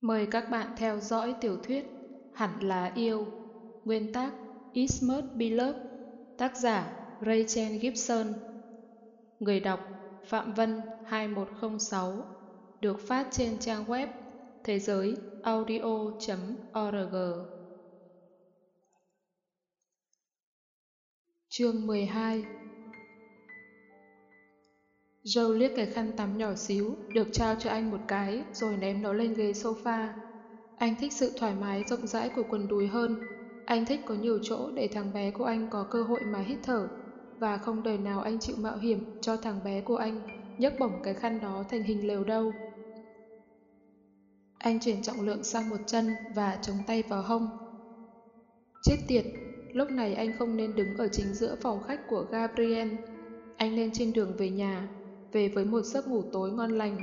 Mời các bạn theo dõi tiểu thuyết Hẳn là yêu, Nguyên tác It Must Be Love Tác giả Rachel Gibson. Người đọc Phạm Vân 2106 Được phát trên trang web thế giới audio.org Chương 12 Joe liếc cái khăn tắm nhỏ xíu, được trao cho anh một cái, rồi ném nó lên ghế sofa. Anh thích sự thoải mái rộng rãi của quần đùi hơn. Anh thích có nhiều chỗ để thằng bé của anh có cơ hội mà hít thở. Và không đời nào anh chịu mạo hiểm cho thằng bé của anh nhấc bổng cái khăn đó thành hình lều đâu. Anh chuyển trọng lượng sang một chân và chống tay vào hông. Chết tiệt, lúc này anh không nên đứng ở chính giữa phòng khách của Gabriel. Anh lên trên đường về nhà về với một giấc ngủ tối ngon lành.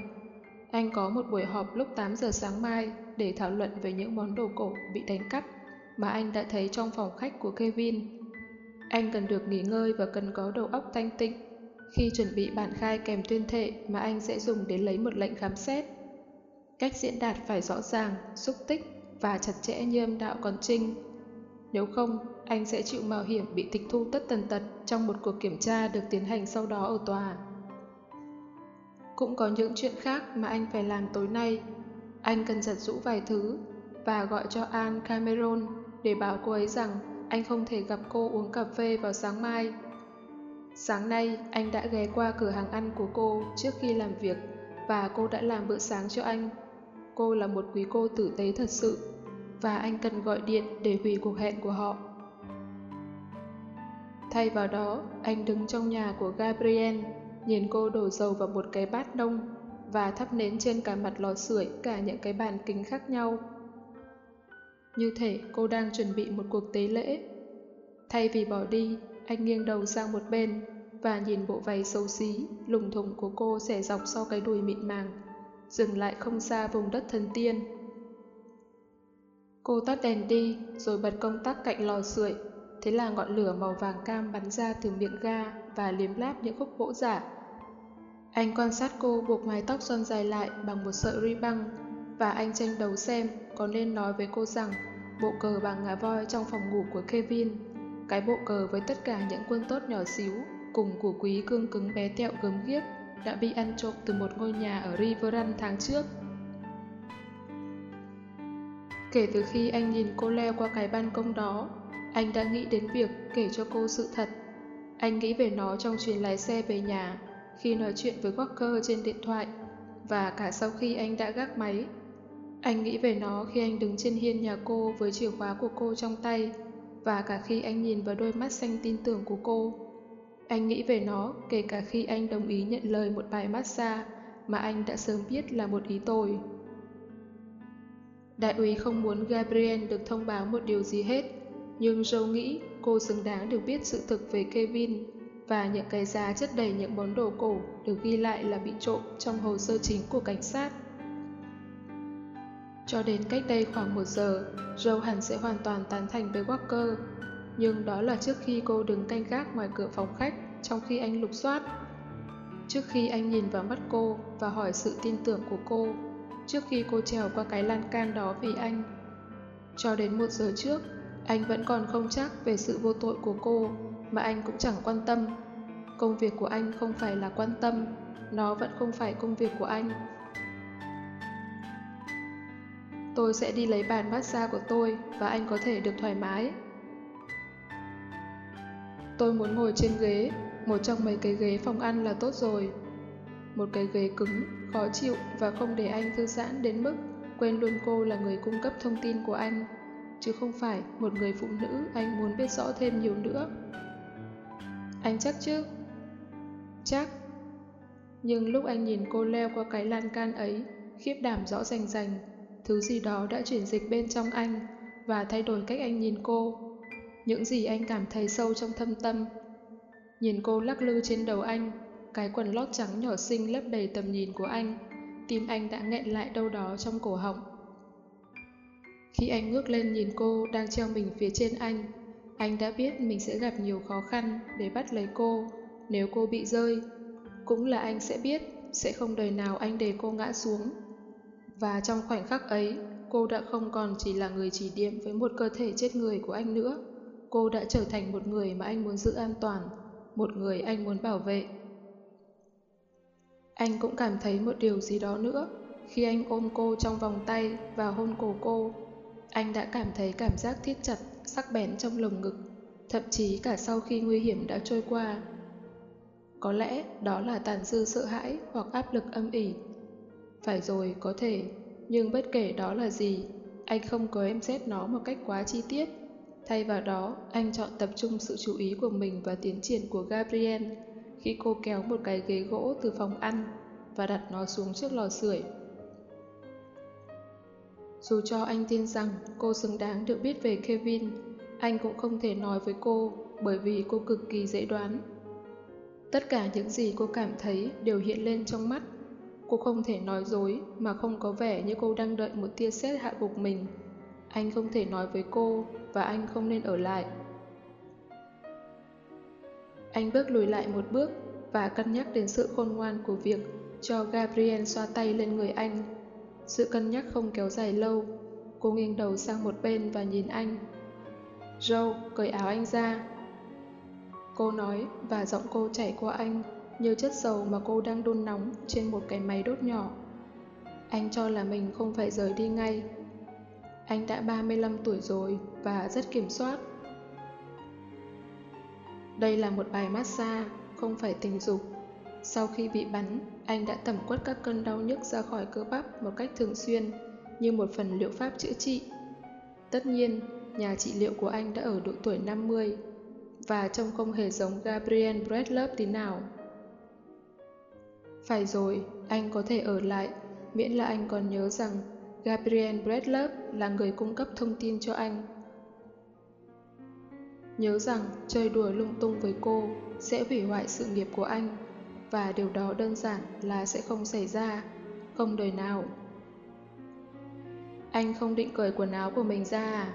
Anh có một buổi họp lúc 8 giờ sáng mai để thảo luận về những món đồ cổ bị đánh cắp mà anh đã thấy trong phòng khách của Kevin. Anh cần được nghỉ ngơi và cần có đầu óc thanh tịnh khi chuẩn bị bản khai kèm tuyên thệ mà anh sẽ dùng để lấy một lệnh khám xét. Cách diễn đạt phải rõ ràng, xúc tích và chặt chẽ như âm đạo còn trinh. Nếu không, anh sẽ chịu mạo hiểm bị tịch thu tất tần tật trong một cuộc kiểm tra được tiến hành sau đó ở tòa. Cũng có những chuyện khác mà anh phải làm tối nay. Anh cần giật rũ vài thứ và gọi cho Anne Cameron để bảo cô ấy rằng anh không thể gặp cô uống cà phê vào sáng mai. Sáng nay, anh đã ghé qua cửa hàng ăn của cô trước khi làm việc và cô đã làm bữa sáng cho anh. Cô là một quý cô tử tế thật sự và anh cần gọi điện để hủy cuộc hẹn của họ. Thay vào đó, anh đứng trong nhà của Gabriel nhìn cô đổ dầu vào một cái bát nông và thắp nến trên cả mặt lò sưởi cả những cái bàn kính khác nhau. Như thể cô đang chuẩn bị một cuộc tế lễ. Thay vì bỏ đi, anh nghiêng đầu sang một bên và nhìn bộ váy xấu xí, lùng thùng của cô xẻ dọc sau cái đùi mịn màng, dừng lại không xa vùng đất thần tiên. Cô tắt đèn đi, rồi bật công tắc cạnh lò sưởi, thế là ngọn lửa màu vàng cam bắn ra từ miệng ga và liếm láp những khúc gỗ giả anh quan sát cô buộc mái tóc xoăn dài lại bằng một sợi ri băng và anh tranh đấu xem có nên nói với cô rằng bộ cờ bằng ngà voi trong phòng ngủ của Kevin, cái bộ cờ với tất cả những quân tốt nhỏ xíu cùng của quý cương cứng bé tẹo gớm ghiếc đã bị ăn trộm từ một ngôi nhà ở Riverrun tháng trước. Kể từ khi anh nhìn cô leo qua cái ban công đó, anh đã nghĩ đến việc kể cho cô sự thật. Anh nghĩ về nó trong chuyến lái xe về nhà khi nói chuyện với Walker trên điện thoại và cả sau khi anh đã gác máy. Anh nghĩ về nó khi anh đứng trên hiên nhà cô với chìa khóa của cô trong tay và cả khi anh nhìn vào đôi mắt xanh tin tưởng của cô. Anh nghĩ về nó kể cả khi anh đồng ý nhận lời một bài massage mà anh đã sớm biết là một ý tồi. Đại úy không muốn Gabriel được thông báo một điều gì hết, nhưng Joe nghĩ cô xứng đáng được biết sự thực về Kevin và những cái giá chất đầy những món đồ cổ được ghi lại là bị trộm trong hồ sơ chính của cảnh sát. Cho đến cách đây khoảng một giờ, Joe hẳn sẽ hoàn toàn tán thành với Walker, nhưng đó là trước khi cô đứng canh gác ngoài cửa phòng khách trong khi anh lục soát. Trước khi anh nhìn vào mắt cô và hỏi sự tin tưởng của cô, trước khi cô trèo qua cái lan can đó vì anh. Cho đến một giờ trước, anh vẫn còn không chắc về sự vô tội của cô mà anh cũng chẳng quan tâm. Công việc của anh không phải là quan tâm, nó vẫn không phải công việc của anh. Tôi sẽ đi lấy bàn massage của tôi và anh có thể được thoải mái. Tôi muốn ngồi trên ghế, một trong mấy cái ghế phòng ăn là tốt rồi. Một cái ghế cứng, khó chịu và không để anh thư giãn đến mức quên luôn cô là người cung cấp thông tin của anh, chứ không phải một người phụ nữ anh muốn biết rõ thêm nhiều nữa. Anh chắc chứ? Chắc. Nhưng lúc anh nhìn cô leo qua cái lan can ấy, khiếp đảm rõ rành rành, thứ gì đó đã chuyển dịch bên trong anh và thay đổi cách anh nhìn cô. Những gì anh cảm thấy sâu trong thâm tâm. Nhìn cô lắc lư trên đầu anh, cái quần lót trắng nhỏ xinh lấp đầy tầm nhìn của anh, tim anh đã nghẹn lại đâu đó trong cổ họng. Khi anh ngước lên nhìn cô đang treo mình phía trên anh, anh đã biết mình sẽ gặp nhiều khó khăn để bắt lấy cô nếu cô bị rơi. Cũng là anh sẽ biết sẽ không đời nào anh để cô ngã xuống. Và trong khoảnh khắc ấy, cô đã không còn chỉ là người chỉ điểm với một cơ thể chết người của anh nữa. Cô đã trở thành một người mà anh muốn giữ an toàn, một người anh muốn bảo vệ. Anh cũng cảm thấy một điều gì đó nữa. Khi anh ôm cô trong vòng tay và hôn cổ cô, anh đã cảm thấy cảm giác thiết chặt, sắc bén trong lồng ngực, thậm chí cả sau khi nguy hiểm đã trôi qua. Có lẽ đó là tàn dư sợ hãi hoặc áp lực âm ỉ. Phải rồi, có thể, nhưng bất kể đó là gì, anh không có em xét nó một cách quá chi tiết. Thay vào đó, anh chọn tập trung sự chú ý của mình vào tiến triển của Gabriel khi cô kéo một cái ghế gỗ từ phòng ăn và đặt nó xuống trước lò sưởi. Dù cho anh tin rằng cô xứng đáng được biết về Kevin, anh cũng không thể nói với cô bởi vì cô cực kỳ dễ đoán. Tất cả những gì cô cảm thấy đều hiện lên trong mắt. Cô không thể nói dối mà không có vẻ như cô đang đợi một tia sét hạ gục mình. Anh không thể nói với cô và anh không nên ở lại. Anh bước lùi lại một bước và cân nhắc đến sự khôn ngoan của việc cho Gabriel xoa tay lên người anh. Sự cân nhắc không kéo dài lâu, cô nghiêng đầu sang một bên và nhìn anh. Joe, cởi áo anh ra. Cô nói và giọng cô chảy qua anh như chất dầu mà cô đang đun nóng trên một cái máy đốt nhỏ. Anh cho là mình không phải rời đi ngay. Anh đã 35 tuổi rồi và rất kiểm soát. Đây là một bài massage, không phải tình dục. Sau khi bị bắn, anh đã tẩm quất các cơn đau nhức ra khỏi cơ bắp một cách thường xuyên, như một phần liệu pháp chữa trị. Tất nhiên, nhà trị liệu của anh đã ở độ tuổi 50, và trông không hề giống Gabriel Bradlove tí nào. Phải rồi, anh có thể ở lại, miễn là anh còn nhớ rằng Gabriel Bradlove là người cung cấp thông tin cho anh. Nhớ rằng chơi đùa lung tung với cô sẽ hủy hoại sự nghiệp của anh và điều đó đơn giản là sẽ không xảy ra, không đời nào. Anh không định cởi quần áo của mình ra à?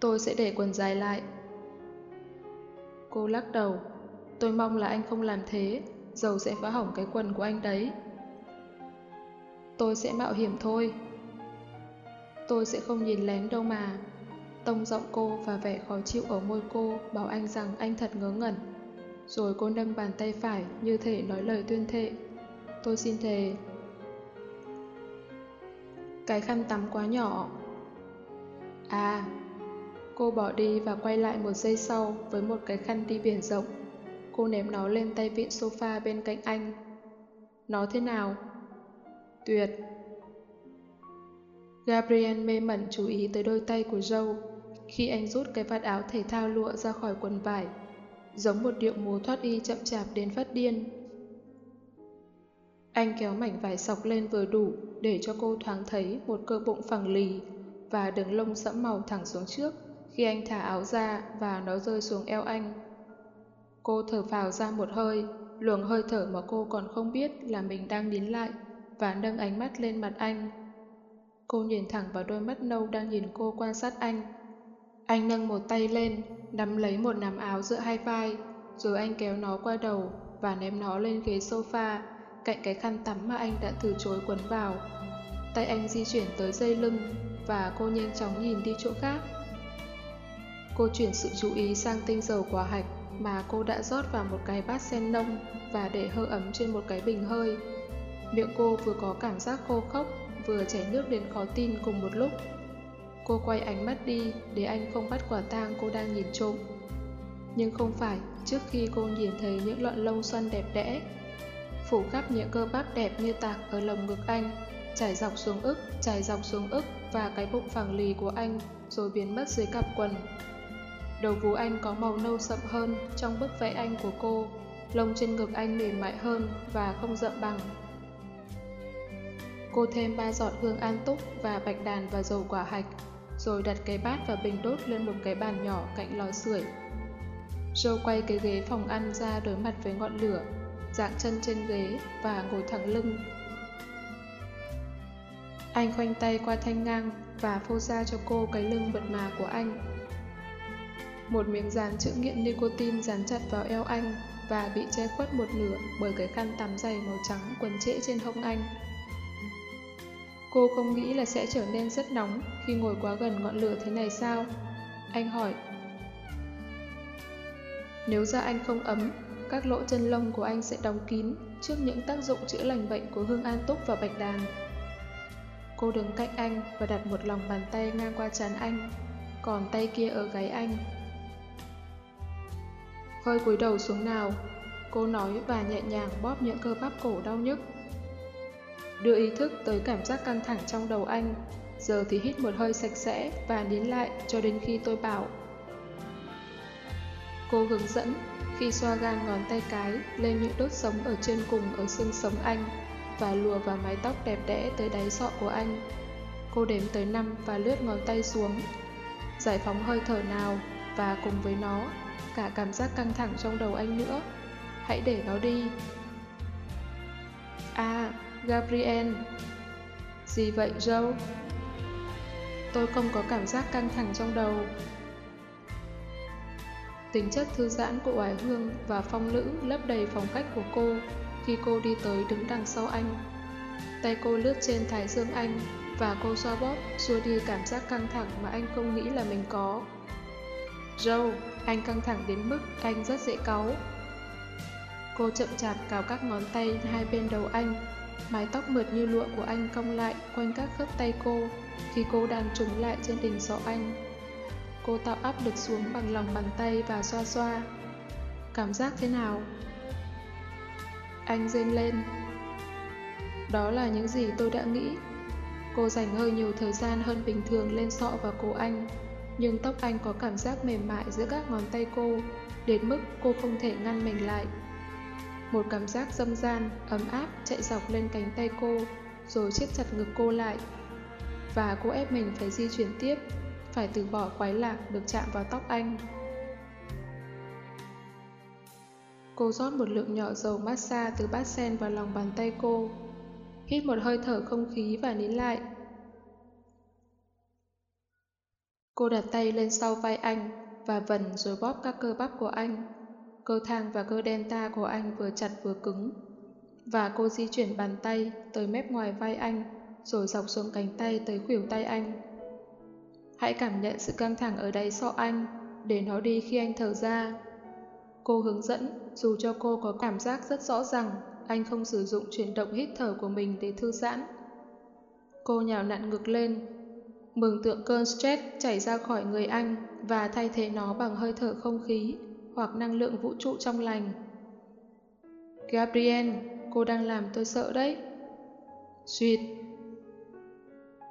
Tôi sẽ để quần dài lại. Cô lắc đầu. Tôi mong là anh không làm thế, dầu sẽ phá hỏng cái quần của anh đấy. Tôi sẽ mạo hiểm thôi. Tôi sẽ không nhìn lén đâu mà. Tông giọng cô và vẻ khó chịu ở môi cô bảo anh rằng anh thật ngớ ngẩn. Rồi cô nâng bàn tay phải như thể nói lời tuyên thệ. Tôi xin thề. Cái khăn tắm quá nhỏ. À, cô bỏ đi và quay lại một giây sau với một cái khăn đi biển rộng. Cô ném nó lên tay vịn sofa bên cạnh anh. Nó thế nào? Tuyệt. Gabriel mê mẩn chú ý tới đôi tay của Joe khi anh rút cái vạt áo thể thao lụa ra khỏi quần vải giống một điệu múa thoát y chậm chạp đến phát điên. Anh kéo mảnh vải sọc lên vừa đủ để cho cô thoáng thấy một cơ bụng phẳng lì và đường lông sẫm màu thẳng xuống trước khi anh thả áo ra và nó rơi xuống eo anh. Cô thở vào ra một hơi, luồng hơi thở mà cô còn không biết là mình đang nín lại và nâng ánh mắt lên mặt anh. Cô nhìn thẳng vào đôi mắt nâu đang nhìn cô quan sát anh. Anh nâng một tay lên, nắm lấy một nắm áo giữa hai vai, rồi anh kéo nó qua đầu và ném nó lên ghế sofa, cạnh cái khăn tắm mà anh đã từ chối quấn vào. Tay anh di chuyển tới dây lưng và cô nhanh chóng nhìn đi chỗ khác. Cô chuyển sự chú ý sang tinh dầu quả hạch mà cô đã rót vào một cái bát sen nông và để hơi ấm trên một cái bình hơi. Miệng cô vừa có cảm giác khô khốc, vừa chảy nước đến khó tin cùng một lúc. Cô quay ánh mắt đi để anh không bắt quả tang cô đang nhìn trộm. Nhưng không phải trước khi cô nhìn thấy những lọn lông xoăn đẹp đẽ. Phủ khắp những cơ bắp đẹp như tạc ở lồng ngực anh, trải dọc xuống ức, trải dọc xuống ức và cái bụng phẳng lì của anh rồi biến mất dưới cặp quần. Đầu vú anh có màu nâu sậm hơn trong bức vẽ anh của cô, lông trên ngực anh mềm mại hơn và không rậm bằng. Cô thêm ba giọt hương an túc và bạch đàn và dầu quả hạch rồi đặt cái bát và bình đốt lên một cái bàn nhỏ cạnh lò sưởi. Joe quay cái ghế phòng ăn ra đối mặt với ngọn lửa, dạng chân trên ghế và ngồi thẳng lưng. Anh khoanh tay qua thanh ngang và phô ra cho cô cái lưng mượt mà của anh. Một miếng dán chữ nghiện nicotine dán chặt vào eo anh và bị che khuất một nửa bởi cái khăn tắm dày màu trắng quấn trễ trên hông anh. Cô không nghĩ là sẽ trở nên rất nóng khi ngồi quá gần ngọn lửa thế này sao? Anh hỏi. Nếu da anh không ấm, các lỗ chân lông của anh sẽ đóng kín trước những tác dụng chữa lành bệnh của hương an túc và bạch đàn. Cô đứng cạnh anh và đặt một lòng bàn tay ngang qua trán anh, còn tay kia ở gáy anh. Hơi cúi đầu xuống nào, cô nói và nhẹ nhàng bóp những cơ bắp cổ đau nhức. Đưa ý thức tới cảm giác căng thẳng trong đầu anh, giờ thì hít một hơi sạch sẽ và nín lại cho đến khi tôi bảo. Cô hướng dẫn khi xoa gan ngón tay cái lên những đốt sống ở trên cùng ở xương sống anh và lùa vào mái tóc đẹp đẽ tới đáy sọ của anh. Cô đếm tới 5 và lướt ngón tay xuống. Giải phóng hơi thở nào và cùng với nó, cả cảm giác căng thẳng trong đầu anh nữa. Hãy để nó đi. À, Gabriel. Gì vậy Joe? Tôi không có cảm giác căng thẳng trong đầu. Tính chất thư giãn của oải hương và phong lữ lấp đầy phòng khách của cô khi cô đi tới đứng đằng sau anh. Tay cô lướt trên thái dương anh và cô xoa bóp xua đi cảm giác căng thẳng mà anh không nghĩ là mình có. Joe, anh căng thẳng đến mức anh rất dễ cáu. Cô chậm chạp cào các ngón tay hai bên đầu anh, mái tóc mượt như lụa của anh cong lại quanh các khớp tay cô khi cô đang trúng lại trên đỉnh sọ anh. Cô tạo áp lực xuống bằng lòng bàn tay và xoa xoa. Cảm giác thế nào? Anh rên lên. Đó là những gì tôi đã nghĩ. Cô dành hơi nhiều thời gian hơn bình thường lên sọ và cổ anh, nhưng tóc anh có cảm giác mềm mại giữa các ngón tay cô, đến mức cô không thể ngăn mình lại. Một cảm giác dâm gian, ấm áp chạy dọc lên cánh tay cô, rồi siết chặt ngực cô lại. Và cô ép mình phải di chuyển tiếp, phải từ bỏ quái lạc được chạm vào tóc anh. Cô rót một lượng nhỏ dầu massage từ bát sen vào lòng bàn tay cô. Hít một hơi thở không khí và nín lại. Cô đặt tay lên sau vai anh và vần rồi bóp các cơ bắp của anh. Cơ thang và cơ delta của anh vừa chặt vừa cứng. Và cô di chuyển bàn tay tới mép ngoài vai anh rồi dọc xuống cánh tay tới khuỷu tay anh. Hãy cảm nhận sự căng thẳng ở đáy sọ anh để nó đi khi anh thở ra. Cô hướng dẫn, dù cho cô có cảm giác rất rõ rằng anh không sử dụng chuyển động hít thở của mình để thư giãn. Cô nhào nặn ngực lên, mường tượng cơn stress chảy ra khỏi người anh và thay thế nó bằng hơi thở không khí hoặc năng lượng vũ trụ trong lành. Gabriel, cô đang làm tôi sợ đấy. Duyệt.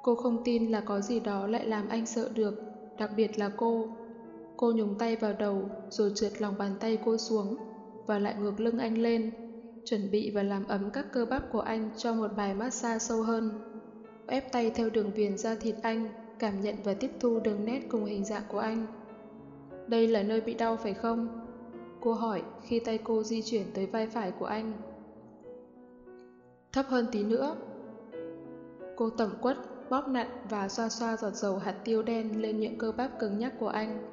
Cô không tin là có gì đó lại làm anh sợ được, đặc biệt là cô. Cô nhúng tay vào đầu rồi trượt lòng bàn tay cô xuống và lại ngược lưng anh lên, chuẩn bị và làm ấm các cơ bắp của anh cho một bài massage sâu hơn. Ép tay theo đường viền da thịt anh, cảm nhận và tiếp thu đường nét cùng hình dạng của anh. Đây là nơi bị đau phải không? Cô hỏi khi tay cô di chuyển tới vai phải của anh. Thấp hơn tí nữa. Cô tẩm quất, bóp nặn và xoa xoa giọt dầu hạt tiêu đen lên những cơ bắp cứng nhắc của anh.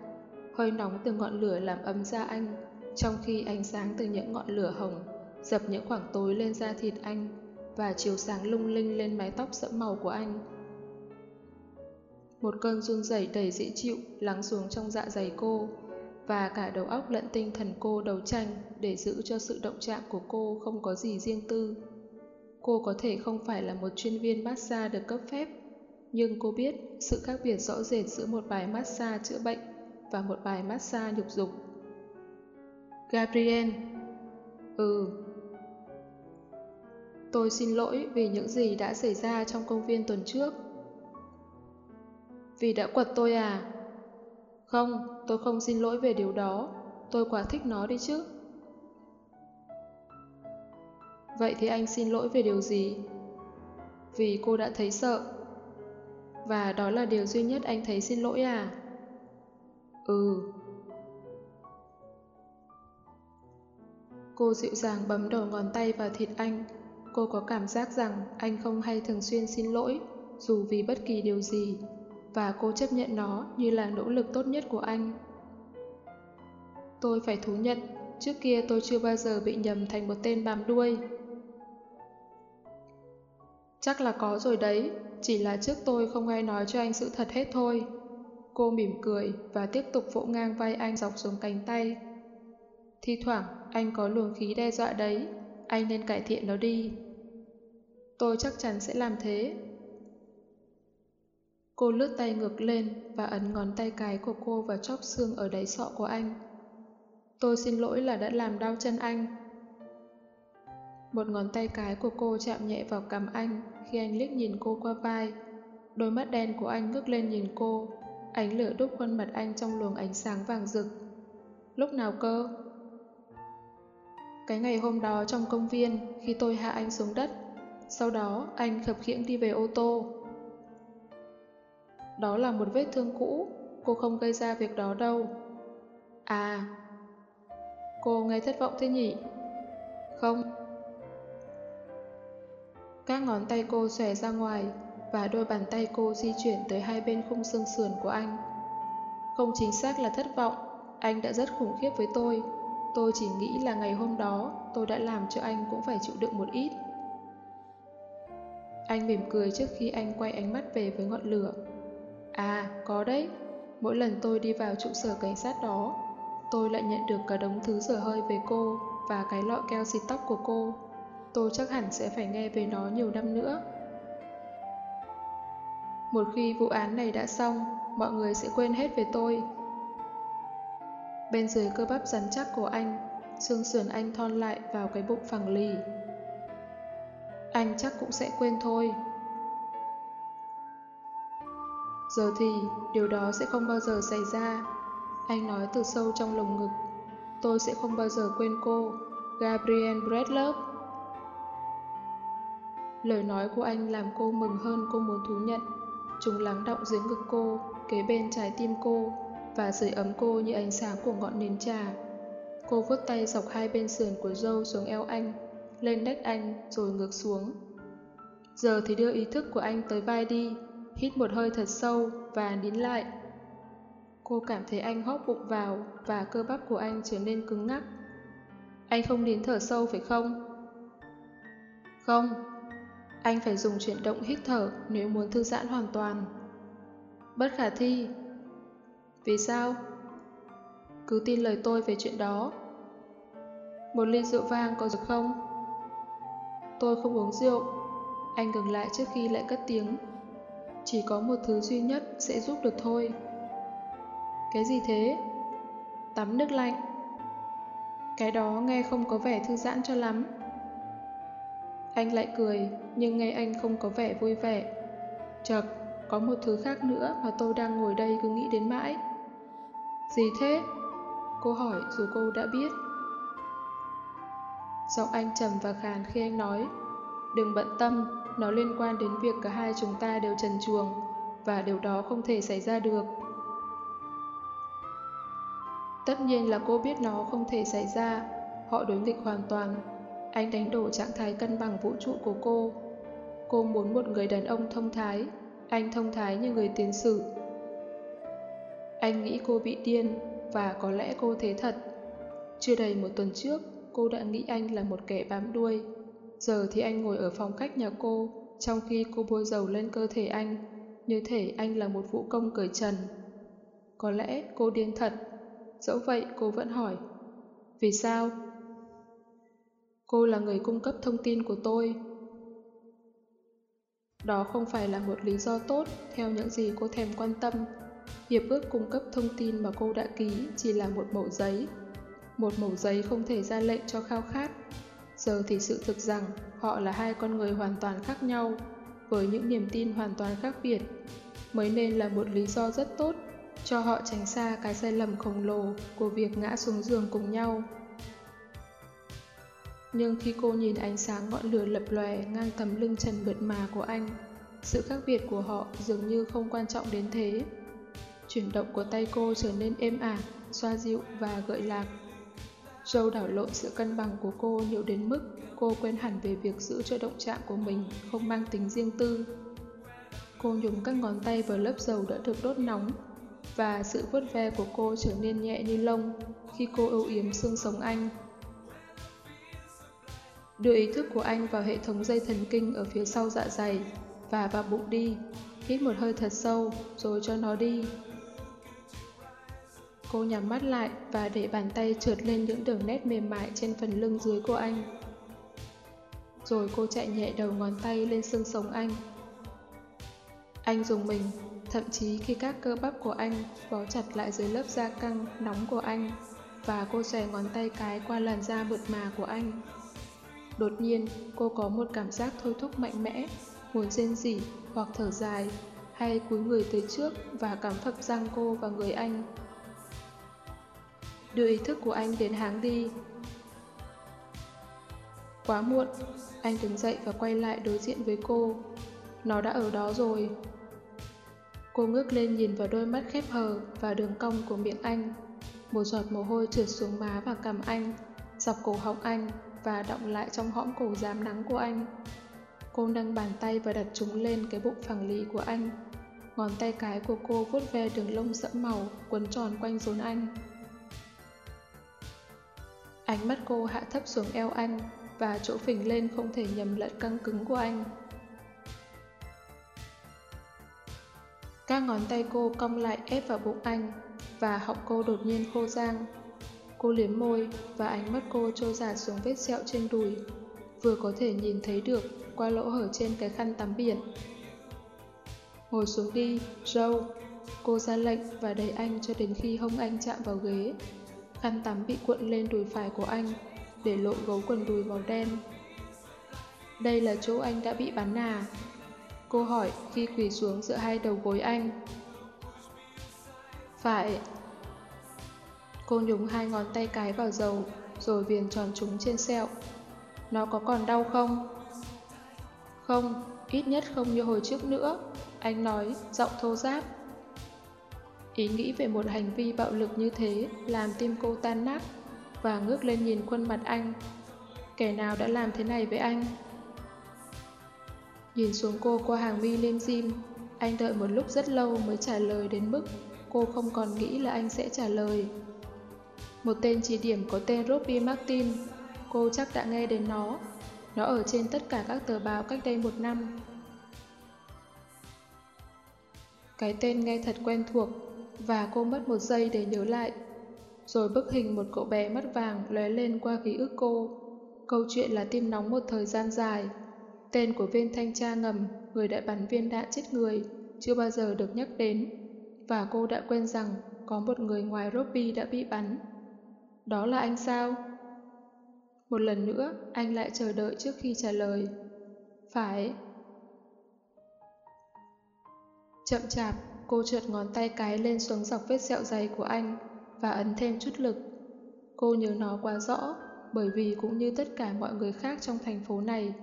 Hơi nóng từ ngọn lửa làm ấm da anh, trong khi ánh sáng từ những ngọn lửa hồng dập những khoảng tối lên da thịt anh và chiếu sáng lung linh lên mái tóc sẫm màu của anh. Một cơn run rẩy đầy dễ chịu lắng xuống trong dạ dày cô và cả đầu óc lẫn tinh thần cô đấu tranh để giữ cho sự động chạm của cô không có gì riêng tư. Cô có thể không phải là một chuyên viên massage được cấp phép, nhưng cô biết sự khác biệt rõ rệt giữa một bài massage chữa bệnh và một bài massage nhục dục. Gabriel Ừ Tôi xin lỗi vì những gì đã xảy ra trong công viên tuần trước. Vì đã quật tôi à? Không, tôi không xin lỗi về điều đó. Tôi quá thích nó đi chứ. Vậy thì anh xin lỗi về điều gì? Vì cô đã thấy sợ. Và đó là điều duy nhất anh thấy xin lỗi à? Ừ. Cô dịu dàng bấm đầu ngón tay vào thịt anh. Cô có cảm giác rằng anh không hay thường xuyên xin lỗi, dù vì bất kỳ điều gì, và cô chấp nhận nó như là nỗ lực tốt nhất của anh. Tôi phải thú nhận, trước kia tôi chưa bao giờ bị nhầm thành một tên bám đuôi. Chắc là có rồi đấy, chỉ là trước tôi không ai nói cho anh sự thật hết thôi. Cô mỉm cười và tiếp tục vỗ ngang vai anh dọc xuống cánh tay. Thi thoảng, anh có luồng khí đe dọa đấy, anh nên cải thiện nó đi. Tôi chắc chắn sẽ làm thế. Cô lướt tay ngược lên và ấn ngón tay cái của cô vào chóp xương ở đáy sọ của anh. Tôi xin lỗi là đã làm đau chân anh. Một ngón tay cái của cô chạm nhẹ vào cằm anh khi anh liếc nhìn cô qua vai. Đôi mắt đen của anh ngước lên nhìn cô, ánh lửa đúc khuôn mặt anh trong luồng ánh sáng vàng rực. Lúc nào cơ? Cái ngày hôm đó trong công viên khi tôi hạ anh xuống đất, sau đó anh khập khiễng đi về ô tô. Đó là một vết thương cũ, cô không gây ra việc đó đâu. À, cô nghe thất vọng thế nhỉ? Không. Các ngón tay cô xòe ra ngoài và đôi bàn tay cô di chuyển tới hai bên khung xương sườn của anh. Không chính xác là thất vọng, anh đã rất khủng khiếp với tôi. Tôi chỉ nghĩ là ngày hôm đó tôi đã làm cho anh cũng phải chịu đựng một ít. Anh mỉm cười trước khi anh quay ánh mắt về với ngọn lửa. À, có đấy. Mỗi lần tôi đi vào trụ sở cảnh sát đó, tôi lại nhận được cả đống thứ dở hơi về cô và cái lọ keo xịt tóc của cô. Tôi chắc hẳn sẽ phải nghe về nó nhiều năm nữa. Một khi vụ án này đã xong, mọi người sẽ quên hết về tôi. Bên dưới cơ bắp rắn chắc của anh, xương sườn anh thon lại vào cái bụng phẳng lì. Anh chắc cũng sẽ quên thôi. Giờ thì, điều đó sẽ không bao giờ xảy ra. Anh nói từ sâu trong lồng ngực. Tôi sẽ không bao giờ quên cô, gabriel Bradlove. Lời nói của anh làm cô mừng hơn cô muốn thú nhận. Chúng lắng động dưới ngực cô, kế bên trái tim cô và sưởi ấm cô như ánh sáng của ngọn nến trà. Cô vuốt tay dọc hai bên sườn của dâu xuống eo anh, lên đách anh rồi ngược xuống. Giờ thì đưa ý thức của anh tới vai đi, hít một hơi thật sâu và nín lại. Cô cảm thấy anh hóp bụng vào và cơ bắp của anh trở nên cứng ngắc. Anh không nín thở sâu phải không? Không, anh phải dùng chuyển động hít thở nếu muốn thư giãn hoàn toàn. Bất khả thi. Vì sao? Cứ tin lời tôi về chuyện đó. Một ly rượu vang có được không? Tôi không uống rượu. Anh ngừng lại trước khi lại cất tiếng. Chỉ có một thứ duy nhất sẽ giúp được thôi. Cái gì thế? Tắm nước lạnh. Cái đó nghe không có vẻ thư giãn cho lắm. Anh lại cười, nhưng nghe anh không có vẻ vui vẻ. Chật, có một thứ khác nữa mà tôi đang ngồi đây cứ nghĩ đến mãi. Gì thế? Cô hỏi dù cô đã biết. Giọng anh trầm và khàn khi anh nói, đừng bận tâm, nó liên quan đến việc cả hai chúng ta đều trần chuồng, và điều đó không thể xảy ra được. Tất nhiên là cô biết nó không thể xảy ra, họ đối nghịch hoàn toàn. Anh đánh đổ trạng thái cân bằng vũ trụ của cô. Cô muốn một người đàn ông thông thái, anh thông thái như người tiến sử. Anh nghĩ cô bị điên, và có lẽ cô thế thật. Chưa đầy một tuần trước, cô đã nghĩ anh là một kẻ bám đuôi. Giờ thì anh ngồi ở phòng khách nhà cô, trong khi cô bôi dầu lên cơ thể anh, như thể anh là một vũ công cởi trần. Có lẽ cô điên thật, dẫu vậy cô vẫn hỏi. Vì sao? Cô là người cung cấp thông tin của tôi. Đó không phải là một lý do tốt theo những gì cô thèm quan tâm. Hiệp ước cung cấp thông tin mà cô đã ký chỉ là một mẫu giấy. Một mẫu giấy không thể ra lệnh cho khao khát. Giờ thì sự thực rằng họ là hai con người hoàn toàn khác nhau, với những niềm tin hoàn toàn khác biệt, mới nên là một lý do rất tốt cho họ tránh xa cái sai lầm khổng lồ của việc ngã xuống giường cùng nhau. Nhưng khi cô nhìn ánh sáng ngọn lửa lập lòe ngang tấm lưng trần mượt mà của anh, sự khác biệt của họ dường như không quan trọng đến thế. Chuyển động của tay cô trở nên êm ả, xoa dịu và gợi lạc. Joe đảo lộn sự cân bằng của cô nhiều đến mức cô quên hẳn về việc giữ cho động trạng của mình không mang tính riêng tư. Cô nhúng các ngón tay vào lớp dầu đã được đốt nóng, và sự vuốt ve của cô trở nên nhẹ như lông khi cô âu yếm xương sống anh. Đưa ý thức của anh vào hệ thống dây thần kinh ở phía sau dạ dày và vào bụng đi. Hít một hơi thật sâu rồi cho nó đi. Cô nhắm mắt lại và để bàn tay trượt lên những đường nét mềm mại trên phần lưng dưới của anh. Rồi cô chạy nhẹ đầu ngón tay lên xương sống anh. Anh dùng mình, thậm chí khi các cơ bắp của anh bó chặt lại dưới lớp da căng, nóng của anh, và cô xòe ngón tay cái qua làn da mượt mà của anh. Đột nhiên, cô có một cảm giác thôi thúc mạnh mẽ, muốn rên rỉ hoặc thở dài, hay cúi người tới trước và cắm phập răng cô vào người anh. Đưa ý thức của anh đến háng đi. Quá muộn, anh đứng dậy và quay lại đối diện với cô. Nó đã ở đó rồi. Cô ngước lên nhìn vào đôi mắt khép hờ và đường cong của miệng anh. Một giọt mồ hôi trượt xuống má và cằm anh, dọc cổ họng anh và động lại trong hõm cổ dám nắng của anh. Cô nâng bàn tay và đặt chúng lên cái bụng phẳng lì của anh. Ngón tay cái của cô vuốt ve đường lông sẫm màu quấn tròn quanh rốn anh. Ánh mắt cô hạ thấp xuống eo anh và chỗ phình lên không thể nhầm lẫn căng cứng của anh. Các ngón tay cô cong lại ép vào bụng anh và họng cô đột nhiên khô rang. Cô liếm môi và ánh mắt cô trôi dạt xuống vết sẹo trên đùi, vừa có thể nhìn thấy được qua lỗ hở trên cái khăn tắm biển. Ngồi xuống đi, Joe. Cô ra lệnh và đẩy anh cho đến khi hông anh chạm vào ghế. Khăn tắm bị cuộn lên đùi phải của anh, để lộ gấu quần đùi màu đen. Đây là chỗ anh đã bị bắn à? Cô hỏi khi quỳ xuống giữa hai đầu gối anh. Phải. Cô nhúng hai ngón tay cái vào dầu, rồi viền tròn chúng trên sẹo. Nó có còn đau không? Không, ít nhất không như hồi trước nữa, anh nói, giọng thô giáp. Ý nghĩ về một hành vi bạo lực như thế làm tim cô tan nát và ngước lên nhìn khuôn mặt anh. Kẻ nào đã làm thế này với anh? Nhìn xuống cô qua hàng mi lim dim, anh đợi một lúc rất lâu mới trả lời đến mức cô không còn nghĩ là anh sẽ trả lời. Một tên chỉ điểm có tên Robbie Martin, cô chắc đã nghe đến nó. Nó ở trên tất cả các tờ báo cách đây một năm. Cái tên nghe thật quen thuộc, và cô mất một giây để nhớ lại. Rồi bức hình một cậu bé mắt vàng lóe lên qua ký ức cô. Câu chuyện là tim nóng một thời gian dài. Tên của viên thanh tra ngầm, người đã bắn viên đạn chết người, chưa bao giờ được nhắc đến. Và cô đã quên rằng có một người ngoài Robbie đã bị bắn. Đó là anh sao? Một lần nữa, anh lại chờ đợi trước khi trả lời. Phải. Chậm chạp, cô trượt ngón tay cái lên xuống dọc vết sẹo dày của anh và ấn thêm chút lực. Cô nhớ nó quá rõ, bởi vì cũng như tất cả mọi người khác trong thành phố này,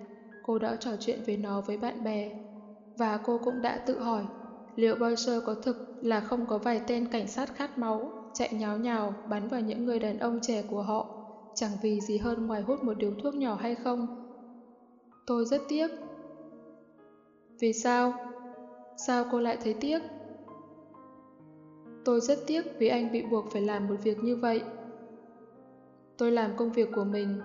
cô đã trò chuyện với nó với bạn bè. Và cô cũng đã tự hỏi, liệu Boyser có thực là không có vài tên cảnh sát khát máu, chạy nháo nhào, bắn vào những người đàn ông trẻ của họ, chẳng vì gì hơn ngoài hút một điếu thuốc nhỏ hay không? Tôi rất tiếc. Vì sao? Sao cô lại thấy tiếc? Tôi rất tiếc vì anh bị buộc phải làm một việc như vậy. Tôi làm công việc của mình,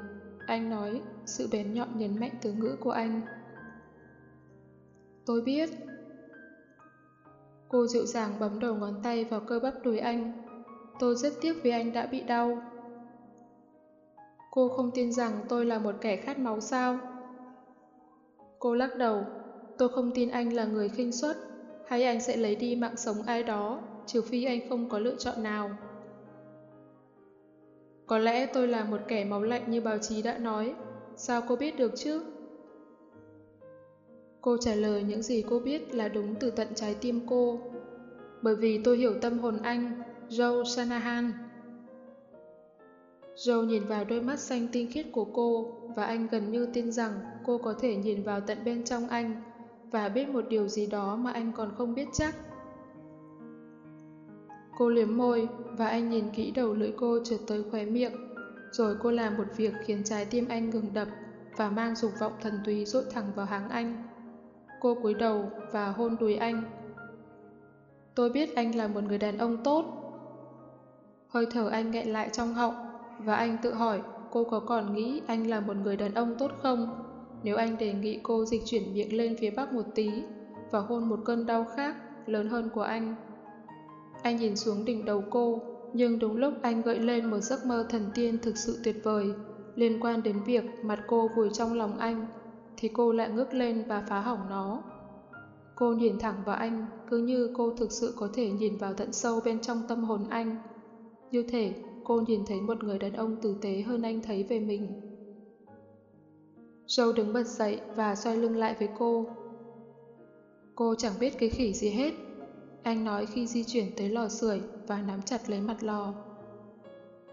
anh nói, sự bén nhọn nhấn mạnh từ ngữ của anh. Tôi biết. Cô dịu dàng bấm đầu ngón tay vào cơ bắp đùi anh. Tôi rất tiếc vì anh đã bị đau. Cô không tin rằng tôi là một kẻ khát máu sao? Cô lắc đầu. Tôi không tin anh là người khinh suất, hay anh sẽ lấy đi mạng sống ai đó trừ phi anh không có lựa chọn nào. Có lẽ tôi là một kẻ máu lạnh như báo chí đã nói, sao cô biết được chứ? Cô trả lời những gì cô biết là đúng từ tận trái tim cô, bởi vì tôi hiểu tâm hồn anh, Joe Shanahan. Joe nhìn vào đôi mắt xanh tinh khiết của cô và anh gần như tin rằng cô có thể nhìn vào tận bên trong anh và biết một điều gì đó mà anh còn không biết chắc. Cô liếm môi và anh nhìn kỹ đầu lưỡi cô trượt tới khóe miệng. Rồi cô làm một việc khiến trái tim anh ngừng đập và mang dục vọng thần túy dội thẳng vào háng anh. Cô cúi đầu và hôn đùi anh. Tôi biết anh là một người đàn ông tốt. Hơi thở anh nghẹn lại trong họng và anh tự hỏi cô có còn nghĩ anh là một người đàn ông tốt không? Nếu anh đề nghị cô dịch chuyển miệng lên phía bắc một tí và hôn một cơn đau khác lớn hơn của anh. Anh nhìn xuống đỉnh đầu cô, nhưng đúng lúc anh gợi lên một giấc mơ thần tiên thực sự tuyệt vời liên quan đến việc mặt cô vùi trong lòng anh, thì cô lại ngước lên và phá hỏng nó. Cô nhìn thẳng vào anh, cứ như cô thực sự có thể nhìn vào tận sâu bên trong tâm hồn anh. Như thể cô nhìn thấy một người đàn ông tử tế hơn anh thấy về mình. Joe đứng bật dậy và xoay lưng lại với cô. Cô chẳng biết cái khỉ gì hết. Anh nói khi di chuyển tới lò sưởi và nắm chặt lấy mặt lò.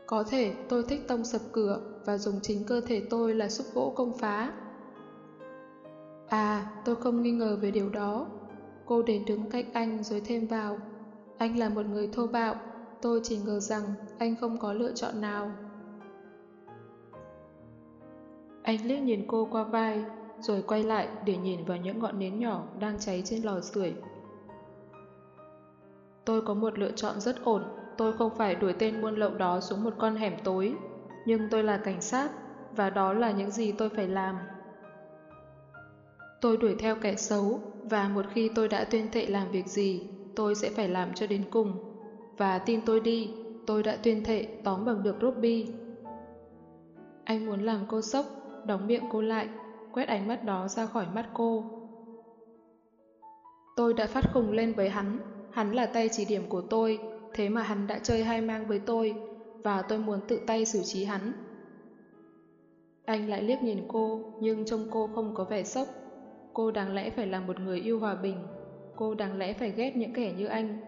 Có thể tôi thích tông sập cửa và dùng chính cơ thể tôi là xúc gỗ công phá. À, tôi không nghi ngờ về điều đó. Cô đến đứng cạnh anh rồi thêm vào. Anh là một người thô bạo, tôi chỉ ngờ rằng anh không có lựa chọn nào. Anh liếc nhìn cô qua vai, rồi quay lại để nhìn vào những ngọn nến nhỏ đang cháy trên lò sưởi. Tôi có một lựa chọn rất ổn, tôi không phải đuổi tên buôn lậu đó xuống một con hẻm tối, nhưng tôi là cảnh sát, và đó là những gì tôi phải làm. Tôi đuổi theo kẻ xấu, và một khi tôi đã tuyên thệ làm việc gì, tôi sẽ phải làm cho đến cùng. Và tin tôi đi, tôi đã tuyên thệ tóm bằng được Ruby. Anh muốn làm cô sốc, đóng miệng cô lại, quét ánh mắt đó ra khỏi mắt cô. Tôi đã phát khùng lên với hắn, hắn là tay chỉ điểm của tôi, thế mà hắn đã chơi hai mang với tôi, và tôi muốn tự tay xử trí hắn. Anh lại liếc nhìn cô, nhưng trông cô không có vẻ sốc. Cô đáng lẽ phải là một người yêu hòa bình. Cô đáng lẽ phải ghét những kẻ như anh.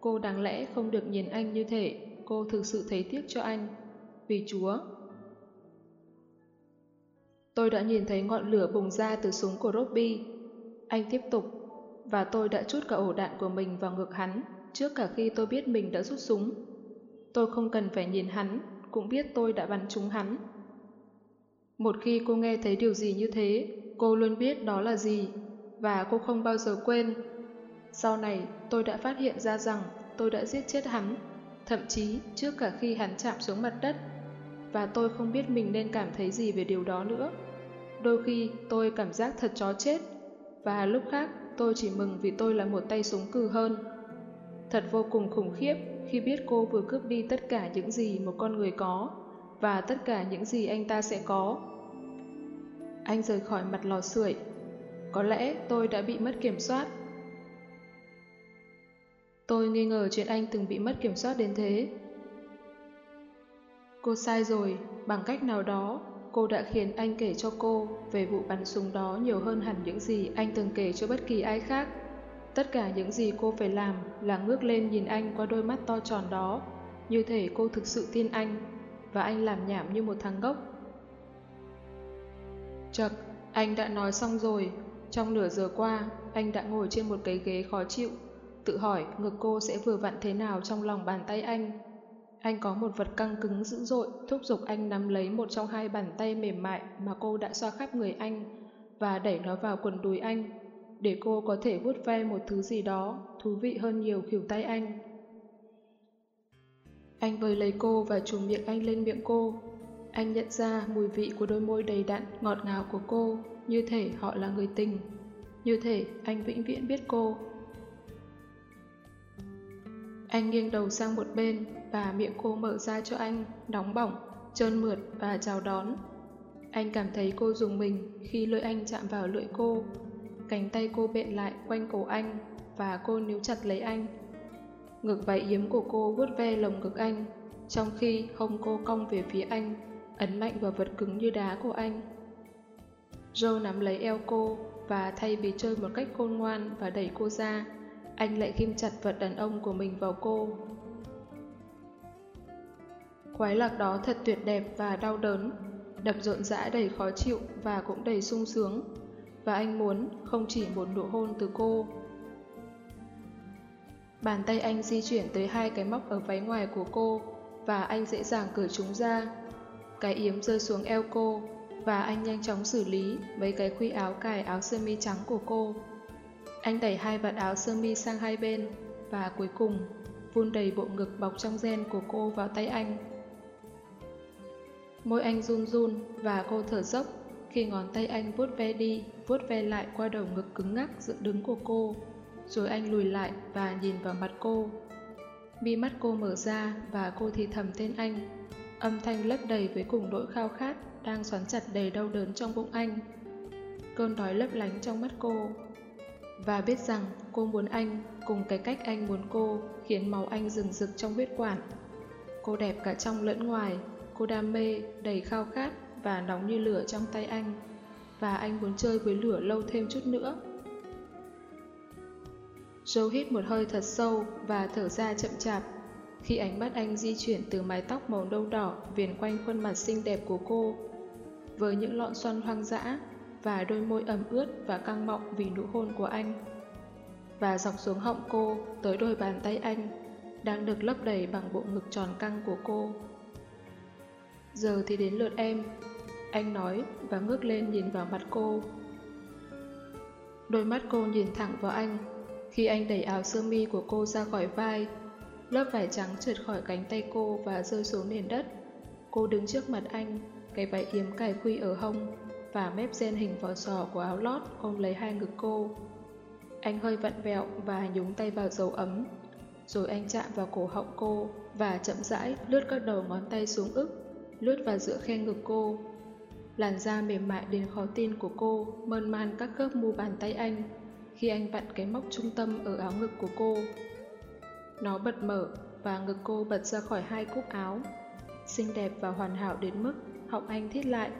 Cô đáng lẽ không được nhìn anh như thế. Cô thực sự thấy tiếc cho anh. Vì Chúa. Tôi đã nhìn thấy ngọn lửa bùng ra từ súng của Robbie. Anh tiếp tục. Và tôi đã chút cả ổ đạn của mình vào ngực hắn trước cả khi tôi biết mình đã rút súng. Tôi không cần phải nhìn hắn, cũng biết tôi đã bắn trúng hắn. Một khi cô nghe thấy điều gì như thế, cô luôn biết đó là gì, và cô không bao giờ quên. Sau này, tôi đã phát hiện ra rằng tôi đã giết chết hắn, thậm chí trước cả khi hắn chạm xuống mặt đất, và tôi không biết mình nên cảm thấy gì về điều đó nữa. Đôi khi tôi cảm giác thật chó chết, và lúc khác tôi chỉ mừng vì tôi là một tay súng cừ hơn. Thật vô cùng khủng khiếp khi biết cô vừa cướp đi tất cả những gì một con người có và tất cả những gì anh ta sẽ có. Anh rời khỏi mặt lò sưởi. Có lẽ tôi đã bị mất kiểm soát. Tôi nghi ngờ chuyện anh từng bị mất kiểm soát đến thế. Cô sai rồi, bằng cách nào đó, cô đã khiến anh kể cho cô về vụ bắn súng đó nhiều hơn hẳn những gì anh từng kể cho bất kỳ ai khác. Tất cả những gì cô phải làm là ngước lên nhìn anh qua đôi mắt to tròn đó, như thể cô thực sự tin anh, và anh làm nhảm như một thằng ngốc. Chật, anh đã nói xong rồi. Trong nửa giờ qua, anh đã ngồi trên một cái ghế khó chịu, tự hỏi ngực cô sẽ vừa vặn thế nào trong lòng bàn tay anh. Anh có một vật căng cứng dữ dội, thúc giục anh nắm lấy một trong hai bàn tay mềm mại mà cô đã xoa khắp người anh và đẩy nó vào quần đùi anh để cô có thể vuốt ve một thứ gì đó thú vị hơn nhiều khỉu tay anh. Anh vơi lấy cô và chùm miệng anh lên miệng cô. Anh nhận ra mùi vị của đôi môi đầy đặn, ngọt ngào của cô, như thể họ là người tình. Như thể anh vĩnh viễn biết cô. Anh nghiêng đầu sang một bên và miệng cô mở ra cho anh, nóng bỏng, trơn mượt và chào đón. Anh cảm thấy cô dùng mình khi lưỡi anh chạm vào lưỡi cô Cánh tay cô bện lại quanh cổ anh và cô níu chặt lấy anh. Ngực váy yếm của cô vuốt ve lồng ngực anh, trong khi hông cô cong về phía anh, ấn mạnh vào vật cứng như đá của anh. Joe nắm lấy eo cô và thay vì chơi một cách khôn ngoan và đẩy cô ra, anh lại ghim chặt vật đàn ông của mình vào cô. Khoái lạc đó thật tuyệt đẹp và đau đớn, đập rộn rã đầy khó chịu và cũng đầy sung sướng và anh muốn không chỉ một nụ hôn từ cô. Bàn tay anh di chuyển tới hai cái móc ở váy ngoài của cô và anh dễ dàng cởi chúng ra. Cái yếm rơi xuống eo cô và anh nhanh chóng xử lý mấy cái khuy áo cài áo sơ mi trắng của cô. Anh đẩy hai vạt áo sơ mi sang hai bên và cuối cùng vun đầy bộ ngực bọc trong gen của cô vào tay anh. Môi anh run run và cô thở dốc khi ngón tay anh vuốt ve đi, vuốt ve lại qua đầu ngực cứng ngắc dựng đứng của cô. Rồi anh lùi lại và nhìn vào mặt cô. Mi mắt cô mở ra và cô thì thầm tên anh. Âm thanh lấp đầy với cùng nỗi khao khát đang xoắn chặt đầy đau đớn trong bụng anh. Cơn đói lấp lánh trong mắt cô. Và biết rằng cô muốn anh cùng cái cách anh muốn cô khiến máu anh rừng rực trong huyết quản. Cô đẹp cả trong lẫn ngoài, cô đam mê, đầy khao khát và nóng như lửa trong tay anh. Và anh muốn chơi với lửa lâu thêm chút nữa. Joe hít một hơi thật sâu và thở ra chậm chạp. Khi ánh mắt anh di chuyển từ mái tóc màu nâu đỏ viền quanh khuôn mặt xinh đẹp của cô, với những lọn xoăn hoang dã và đôi môi ẩm ướt và căng mọng vì nụ hôn của anh. Và dọc xuống họng cô tới đôi bàn tay anh, đang được lấp đầy bằng bộ ngực tròn căng của cô. Giờ thì đến lượt em, anh nói và ngước lên nhìn vào mặt cô. Đôi mắt cô nhìn thẳng vào anh, khi anh đẩy áo sơ mi của cô ra khỏi vai, lớp vải trắng trượt khỏi cánh tay cô và rơi xuống nền đất. Cô đứng trước mặt anh, cái váy yếm cài khuy ở hông và mép gen hình vỏ sò của áo lót ôm lấy hai ngực cô. Anh hơi vặn vẹo và nhúng tay vào dầu ấm, rồi anh chạm vào cổ họng cô và chậm rãi lướt các đầu ngón tay xuống ức, lướt vào giữa khe ngực cô. Làn da mềm mại đến khó tin của cô mơn man các khớp mu bàn tay anh khi anh vặn cái móc trung tâm ở áo ngực của cô. Nó bật mở và ngực cô bật ra khỏi hai cúc áo, xinh đẹp và hoàn hảo đến mức họng anh thít lại.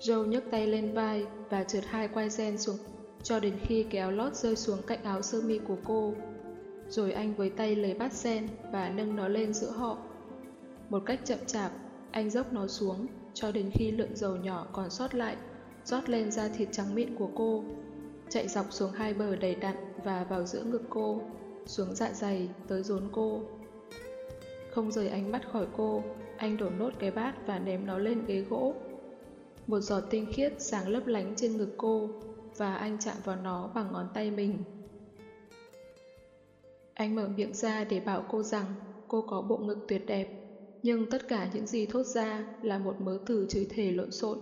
Joe nhấc tay lên vai và trượt hai quai gen xuống cho đến khi cái áo lót rơi xuống cạnh áo sơ mi của cô. Rồi anh với tay lấy bát sen và nâng nó lên giữa họ. Một cách chậm chạp, anh dốc nó xuống cho đến khi lượng dầu nhỏ còn sót lại rót lên da thịt trắng mịn của cô chạy dọc xuống hai bờ đầy đặn và vào giữa ngực cô, xuống dạ dày, tới rốn cô. Không rời ánh mắt khỏi cô, anh đổ nốt cái bát và ném nó lên ghế gỗ. Một giọt tinh khiết sáng lấp lánh trên ngực cô và anh chạm vào nó bằng ngón tay mình. Anh mở miệng ra để bảo cô rằng cô có bộ ngực tuyệt đẹp, nhưng tất cả những gì thốt ra là một mớ từ chửi thề lộn xộn.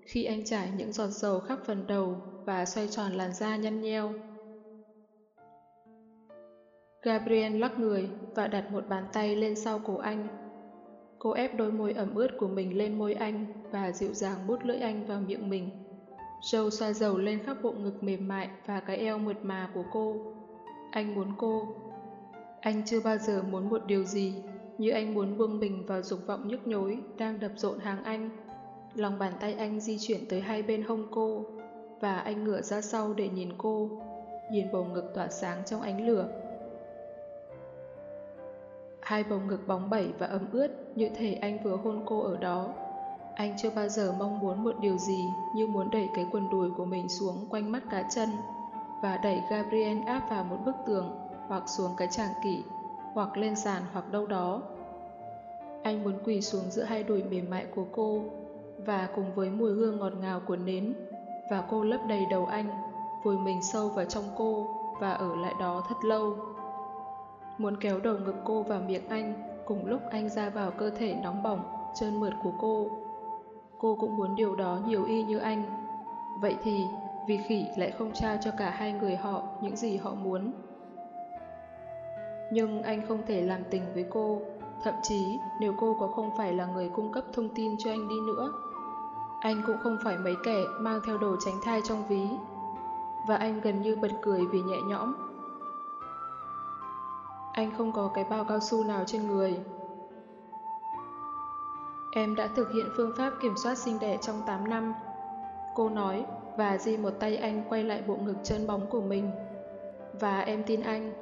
Khi anh trải những giọt dầu khắp phần đầu và xoay tròn làn da nhăn nheo. Gabriel lắc người và đặt một bàn tay lên sau cổ anh. Cô ép đôi môi ẩm ướt của mình lên môi anh và dịu dàng bút lưỡi anh vào miệng mình. Joe xoa dầu lên khắp bộ ngực mềm mại và cái eo mượt mà của cô. Anh muốn cô. Anh chưa bao giờ muốn một điều gì như anh muốn buông mình vào dục vọng nhức nhối đang đập rộn hàng anh. Lòng bàn tay anh di chuyển tới hai bên hông cô và anh ngửa ra sau để nhìn cô, nhìn bầu ngực tỏa sáng trong ánh lửa. Hai bầu ngực bóng bẩy và ấm ướt như thể anh vừa hôn cô ở đó. Anh chưa bao giờ mong muốn một điều gì như muốn đẩy cái quần đùi của mình xuống quanh mắt cá chân và đẩy Gabriel áp vào một bức tường hoặc xuống cái tràng kỷ hoặc lên sàn hoặc đâu đó. Anh muốn quỳ xuống giữa hai đùi mềm mại của cô và cùng với mùi hương ngọt ngào của nến và cô lấp đầy đầu anh, vùi mình sâu vào trong cô và ở lại đó thật lâu. Muốn kéo đầu ngực cô vào miệng anh cùng lúc anh ra vào cơ thể nóng bỏng, trơn mượt của cô. Cô cũng muốn điều đó nhiều y như anh. Vậy thì, vì khỉ lại không trao cho cả hai người họ những gì họ muốn. Nhưng anh không thể làm tình với cô, thậm chí nếu cô có không phải là người cung cấp thông tin cho anh đi nữa. Anh cũng không phải mấy kẻ mang theo đồ tránh thai trong ví. Và anh gần như bật cười vì nhẹ nhõm. Anh không có cái bao cao su nào trên người. Em đã thực hiện phương pháp kiểm soát sinh đẻ trong 8 năm. Cô nói và di một tay anh quay lại bộ ngực trơn bóng của mình. Và em tin anh.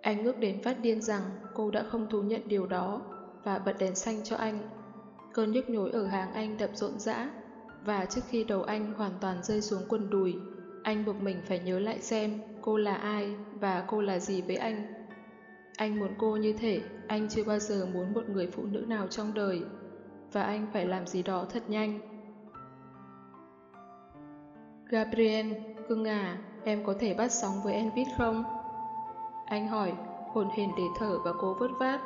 Anh ngước đến phát điên rằng cô đã không thú nhận điều đó và bật đèn xanh cho anh. Cơn nhức nhối ở hàng anh đập rộn rã, và trước khi đầu anh hoàn toàn rơi xuống quần đùi, anh buộc mình phải nhớ lại xem cô là ai và cô là gì với anh. Anh muốn cô như thể anh chưa bao giờ muốn một người phụ nữ nào trong đời, và anh phải làm gì đó thật nhanh. Gabriel, cưng à, em có thể bắt sóng với Envid không? Anh hỏi, hồn hển để thở và cố vớt vát.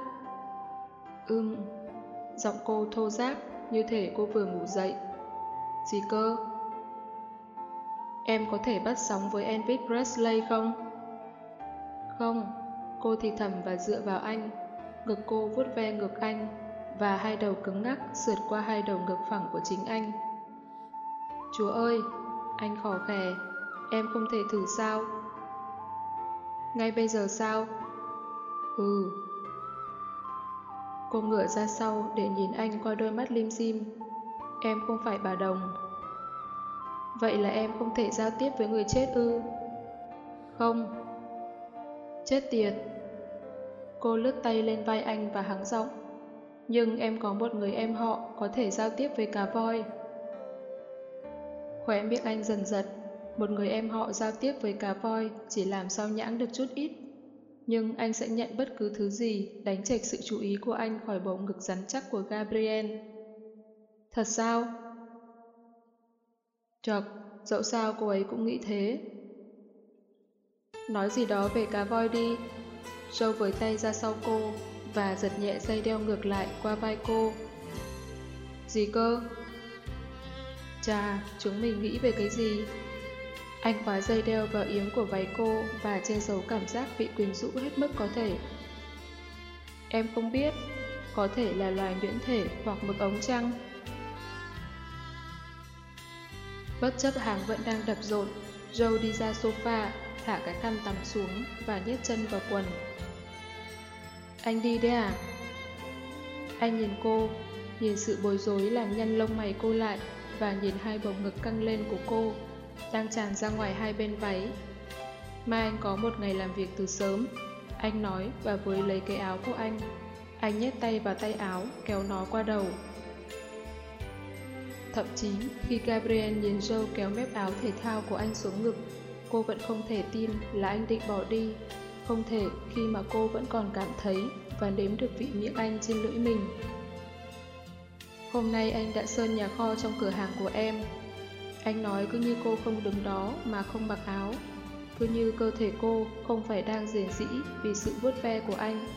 Ưm, Giọng cô thô ráp, như thể cô vừa ngủ dậy. Gì cơ? Em có thể bắt sóng với Elvis Presley không? Không, cô thì thầm và dựa vào anh. Ngực cô vuốt ve ngực anh, và hai đầu cứng ngắc sượt qua hai đầu ngực phẳng của chính anh. Chúa ơi, anh khó khè, em không thể thử sao? Ngay bây giờ sao? Ừ. Cô ngựa ra sau để nhìn anh qua đôi mắt lim dim. Em không phải bà Đồng. Vậy là em không thể giao tiếp với người chết ư? Không. Chết tiệt. Cô lướt tay lên vai anh và hắng giọng. Nhưng em có một người em họ có thể giao tiếp với cá voi. Khóe miệng anh dần giật. Một người em họ giao tiếp với cá voi chỉ làm sao nhãng được chút ít. Nhưng anh sẽ nhận bất cứ thứ gì đánh chệch sự chú ý của anh khỏi bầu ngực rắn chắc của Gabriel. Thật sao? Chật, dẫu sao cô ấy cũng nghĩ thế. Nói gì đó về cá voi đi. Joe với tay ra sau cô và giật nhẹ dây đeo ngược lại qua vai cô. Gì cơ? Chà, chúng mình nghĩ về cái gì? Anh khóa dây đeo vào yếm của váy cô và che giấu cảm giác bị quyến rũ hết mức có thể. Em không biết, có thể là loài nhuyễn thể hoặc mực ống trăng. Bất chấp hàng vẫn đang đập rộn, Joe đi ra sofa, thả cái khăn tắm xuống và nhét chân vào quần. Anh đi đấy à? Anh nhìn cô, nhìn sự bối rối làm nhăn lông mày cô lại và nhìn hai bầu ngực căng lên của cô, đang tràn ra ngoài hai bên váy. Mai anh có một ngày làm việc từ sớm, anh nói và với lấy cái áo của anh. Anh nhét tay vào tay áo, kéo nó qua đầu. Thậm chí, khi Gabriel nhìn Joe kéo mép áo thể thao của anh xuống ngực, cô vẫn không thể tin là anh định bỏ đi. Không thể khi mà cô vẫn còn cảm thấy và nếm được vị miệng anh trên lưỡi mình. Hôm nay anh đã sơn nhà kho trong cửa hàng của em. Anh nói cứ như cô không đứng đó mà không mặc áo. Cứ như cơ thể cô không phải đang rền rĩ vì sự vuốt ve của anh.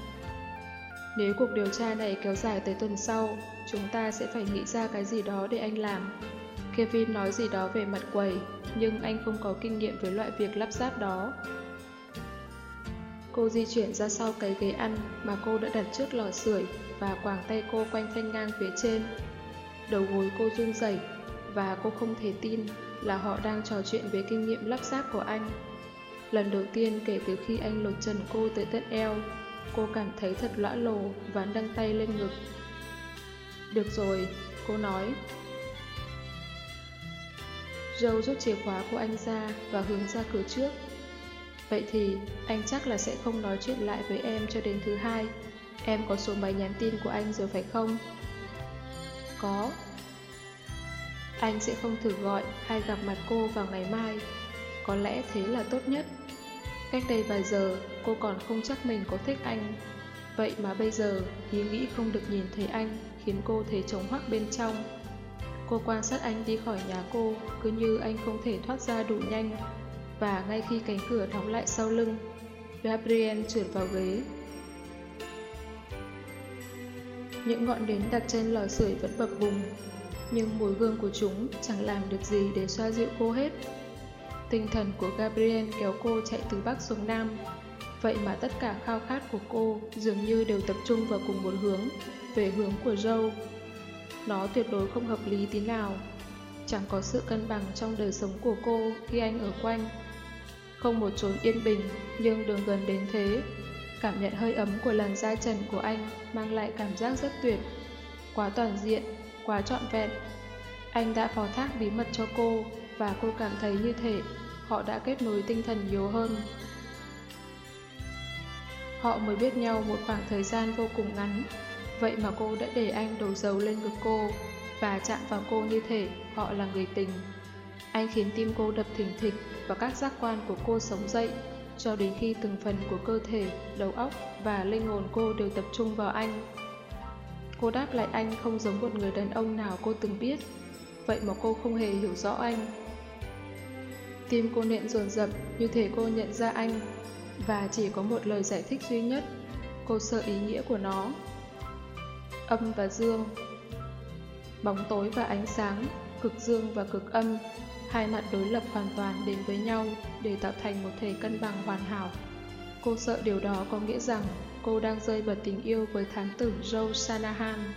Nếu cuộc điều tra này kéo dài tới tuần sau, chúng ta sẽ phải nghĩ ra cái gì đó để anh làm. Kevin nói gì đó về mặt quầy, nhưng anh không có kinh nghiệm với loại việc lắp ráp đó. Cô di chuyển ra sau cái ghế ăn mà cô đã đặt trước lò sưởi và quàng tay cô quanh thanh ngang phía trên. Đầu gối cô run rẩy và cô không thể tin là họ đang trò chuyện về kinh nghiệm lắp ráp của anh. Lần đầu tiên kể từ khi anh lột trần cô tới tận eo, cô cảm thấy thật lõa lồ và nâng tay lên ngực. Được rồi, cô nói. Joe rút chìa khóa của anh ra và hướng ra cửa trước. Vậy thì anh chắc là sẽ không nói chuyện lại với em cho đến thứ hai. Em có số máy nhắn tin của anh rồi phải không? Có. Anh sẽ không thử gọi hay gặp mặt cô vào ngày mai. Có lẽ thế là tốt nhất. Cách đây vài giờ, cô còn không chắc mình có thích anh. Vậy mà bây giờ, ý nghĩ không được nhìn thấy anh khiến cô thấy trống hoắc bên trong. Cô quan sát anh đi khỏi nhà cô, cứ như anh không thể thoát ra đủ nhanh. Và ngay khi cánh cửa đóng lại sau lưng, Gabriel trượt vào ghế. Những ngọn nến đặt trên lò sưởi vẫn bập bùng, nhưng mùi hương của chúng chẳng làm được gì để xoa dịu cô hết. Tinh thần của Gabriel kéo cô chạy từ Bắc xuống Nam, vậy mà tất cả khao khát của cô dường như đều tập trung vào cùng một hướng, về hướng của Joe. Nó tuyệt đối không hợp lý tí nào, chẳng có sự cân bằng trong đời sống của cô khi anh ở quanh. Không một chốn yên bình, nhưng đường gần đến thế. Cảm nhận hơi ấm của làn da trần của anh mang lại cảm giác rất tuyệt. Quá toàn diện, quá trọn vẹn. Anh đã phó thác bí mật cho cô và cô cảm thấy như thể họ đã kết nối tinh thần nhiều hơn. Họ mới biết nhau một khoảng thời gian vô cùng ngắn, vậy mà cô đã để anh đổ dầu lên ngực cô và chạm vào cô như thể họ là người tình. Anh khiến tim cô đập thình thịch và các giác quan của cô sống dậy cho đến khi từng phần của cơ thể, đầu óc và linh hồn cô đều tập trung vào anh. Cô đáp lại anh không giống một người đàn ông nào cô từng biết, vậy mà cô không hề hiểu rõ anh. Tim cô nện dồn dập như thể cô nhận ra anh, và chỉ có một lời giải thích duy nhất, cô sợ ý nghĩa của nó. âm và dương. Bóng tối và ánh sáng, cực dương và cực âm, hai mặt đối lập hoàn toàn đến với nhau để tạo thành một thể cân bằng hoàn hảo. Cô sợ điều đó có nghĩa rằng cô đang rơi vào tình yêu với thám tử Joe Shanahan.